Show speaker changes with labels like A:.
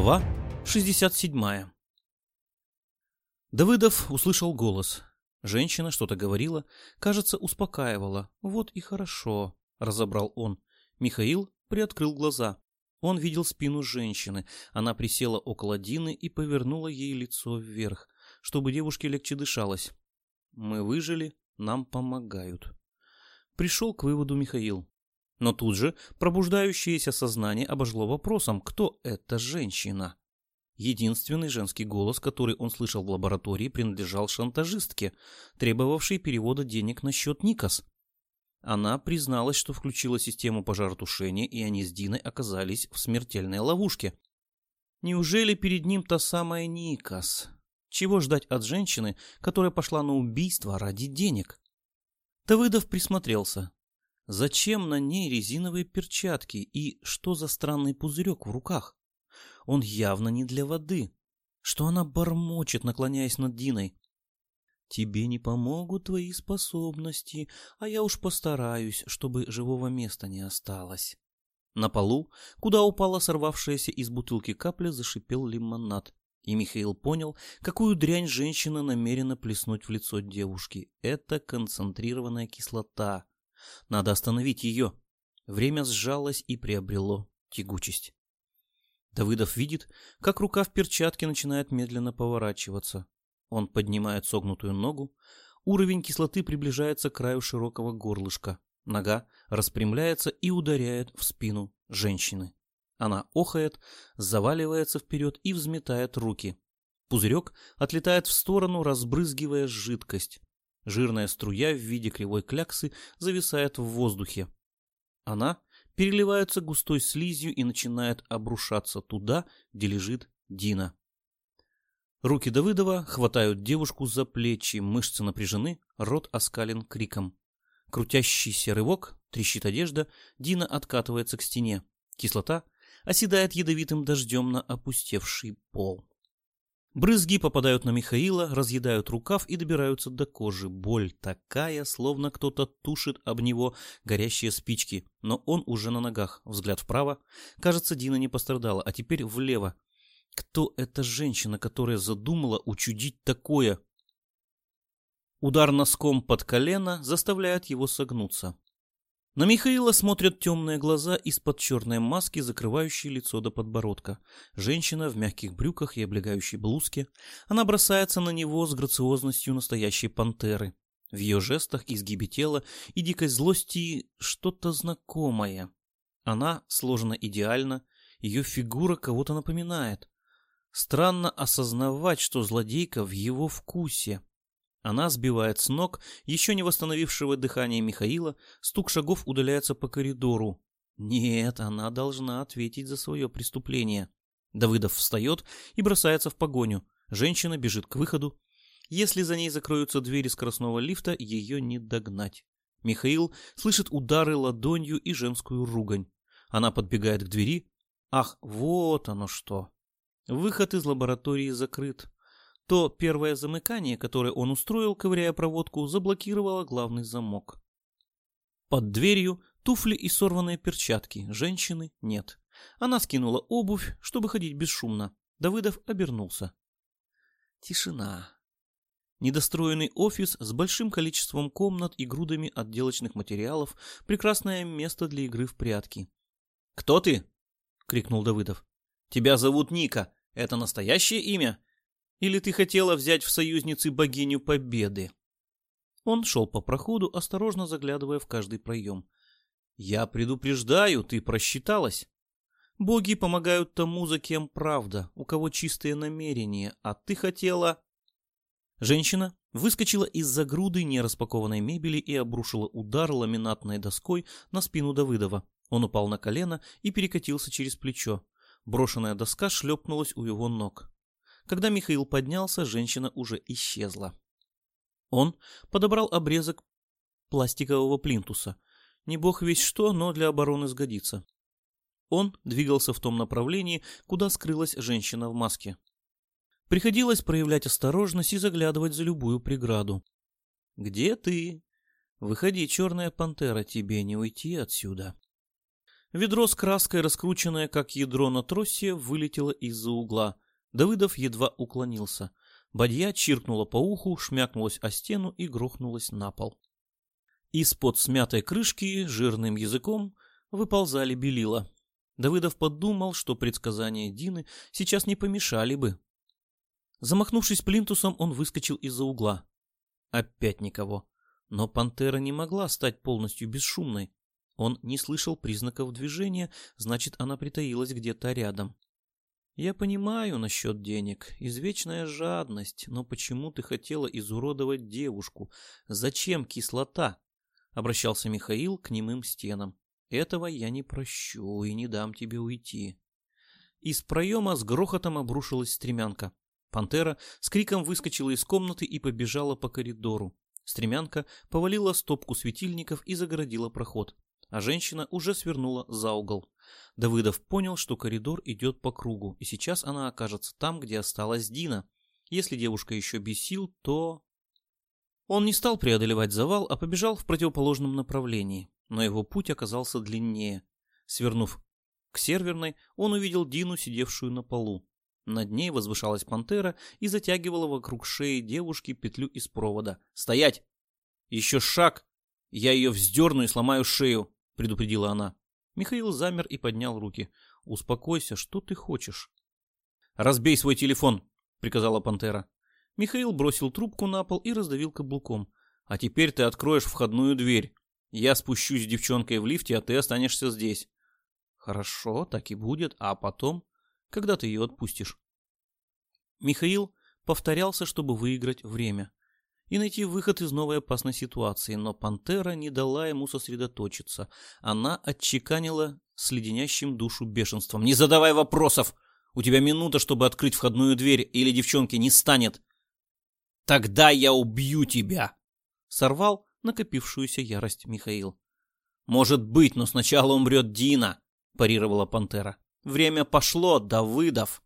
A: Глава 67 Давыдов услышал голос. Женщина что-то говорила, кажется, успокаивала. Вот и хорошо, разобрал он. Михаил приоткрыл глаза. Он видел спину женщины. Она присела около Дины и повернула ей лицо вверх, чтобы девушке легче дышалось. Мы выжили, нам помогают. Пришел к выводу Михаил. Но тут же пробуждающееся сознание обожгло вопросом, кто эта женщина. Единственный женский голос, который он слышал в лаборатории, принадлежал шантажистке, требовавшей перевода денег на счет Никас. Она призналась, что включила систему пожаротушения, и они с Диной оказались в смертельной ловушке. Неужели перед ним та самая Никас? Чего ждать от женщины, которая пошла на убийство ради денег? Давыдов присмотрелся. Зачем на ней резиновые перчатки и что за странный пузырек в руках? Он явно не для воды. Что она бормочет, наклоняясь над Диной? Тебе не помогут твои способности, а я уж постараюсь, чтобы живого места не осталось. На полу, куда упала сорвавшаяся из бутылки капля, зашипел лимонад. И Михаил понял, какую дрянь женщина намерена плеснуть в лицо девушки. Это концентрированная кислота, надо остановить ее. Время сжалось и приобрело тягучесть. Давыдов видит, как рука в перчатке начинает медленно поворачиваться. Он поднимает согнутую ногу. Уровень кислоты приближается к краю широкого горлышка. Нога распрямляется и ударяет в спину женщины. Она охает, заваливается вперед и взметает руки. Пузырек отлетает в сторону, разбрызгивая жидкость. Жирная струя в виде кривой кляксы зависает в воздухе. Она переливается густой слизью и начинает обрушаться туда, где лежит Дина. Руки Давыдова хватают девушку за плечи, мышцы напряжены, рот оскален криком. Крутящийся рывок, трещит одежда, Дина откатывается к стене. Кислота оседает ядовитым дождем на опустевший пол. Брызги попадают на Михаила, разъедают рукав и добираются до кожи. Боль такая, словно кто-то тушит об него горящие спички. Но он уже на ногах. Взгляд вправо. Кажется, Дина не пострадала, а теперь влево. Кто эта женщина, которая задумала учудить такое? Удар носком под колено заставляет его согнуться. На Михаила смотрят темные глаза из-под черной маски, закрывающей лицо до подбородка. Женщина в мягких брюках и облегающей блузке. Она бросается на него с грациозностью настоящей пантеры. В ее жестах, изгибе тела и дикой злости что-то знакомое. Она сложена идеально, ее фигура кого-то напоминает. Странно осознавать, что злодейка в его вкусе. Она сбивает с ног еще не восстановившего дыхание Михаила, стук шагов удаляется по коридору. Нет, она должна ответить за свое преступление. Давыдов встает и бросается в погоню. Женщина бежит к выходу. Если за ней закроются двери скоростного лифта, ее не догнать. Михаил слышит удары ладонью и женскую ругань. Она подбегает к двери. Ах, вот оно что. Выход из лаборатории закрыт то первое замыкание, которое он устроил, ковыряя проводку, заблокировало главный замок. Под дверью туфли и сорванные перчатки, женщины нет. Она скинула обувь, чтобы ходить бесшумно. Давыдов обернулся. Тишина. Недостроенный офис с большим количеством комнат и грудами отделочных материалов – прекрасное место для игры в прятки. «Кто ты?» – крикнул Давыдов. «Тебя зовут Ника. Это настоящее имя? Или ты хотела взять в союзницы богиню Победы?» Он шел по проходу, осторожно заглядывая в каждый проем. «Я предупреждаю, ты просчиталась. Боги помогают тому, за кем правда, у кого чистые намерения, а ты хотела...» Женщина выскочила из-за груды нераспакованной мебели и обрушила удар ламинатной доской на спину Давыдова. Он упал на колено и перекатился через плечо. Брошенная доска шлепнулась у его ног. Когда Михаил поднялся, женщина уже исчезла. Он подобрал обрезок пластикового плинтуса. Не бог весь что, но для обороны сгодится. Он двигался в том направлении, куда скрылась женщина в маске. Приходилось проявлять осторожность и заглядывать за любую преграду. «Где ты? Выходи, черная пантера, тебе не уйти отсюда». Ведро с краской, раскрученное как ядро на тросе, вылетело из-за угла. Давыдов едва уклонился. Бадья чиркнула по уху, шмякнулась о стену и грохнулась на пол. Из-под смятой крышки жирным языком выползали белила. Давыдов подумал, что предсказания Дины сейчас не помешали бы. Замахнувшись плинтусом, он выскочил из-за угла. Опять никого. Но пантера не могла стать полностью бесшумной. Он не слышал признаков движения, значит, она притаилась где-то рядом. Я понимаю насчет денег, извечная жадность, но почему ты хотела изуродовать девушку? Зачем кислота? Обращался Михаил к немым стенам. Этого я не прощу и не дам тебе уйти. Из проема с грохотом обрушилась стремянка. Пантера с криком выскочила из комнаты и побежала по коридору. Стремянка повалила стопку светильников и загородила проход, а женщина уже свернула за угол. Давыдов понял, что коридор идет по кругу, и сейчас она окажется там, где осталась Дина. Если девушка еще без сил, то... Он не стал преодолевать завал, а побежал в противоположном направлении, но его путь оказался длиннее. Свернув к серверной, он увидел Дину, сидевшую на полу. Над ней возвышалась пантера и затягивала вокруг шеи девушки петлю из провода. «Стоять! Еще шаг! Я ее вздерну и сломаю шею!» — предупредила она. Михаил замер и поднял руки. «Успокойся, что ты хочешь?» «Разбей свой телефон!» — приказала пантера. Михаил бросил трубку на пол и раздавил каблуком. «А теперь ты откроешь входную дверь. Я спущусь с девчонкой в лифте, а ты останешься здесь». «Хорошо, так и будет. А потом, когда ты ее отпустишь?» Михаил повторялся, чтобы выиграть время и найти выход из новой опасной ситуации, но пантера не дала ему сосредоточиться. Она отчеканила с леденящим душу бешенством. «Не задавай вопросов! У тебя минута, чтобы открыть входную дверь, или девчонки не станет!» «Тогда я убью тебя!» Сорвал накопившуюся ярость Михаил. «Может быть, но сначала умрет Дина!» парировала пантера. «Время пошло, Давыдов!»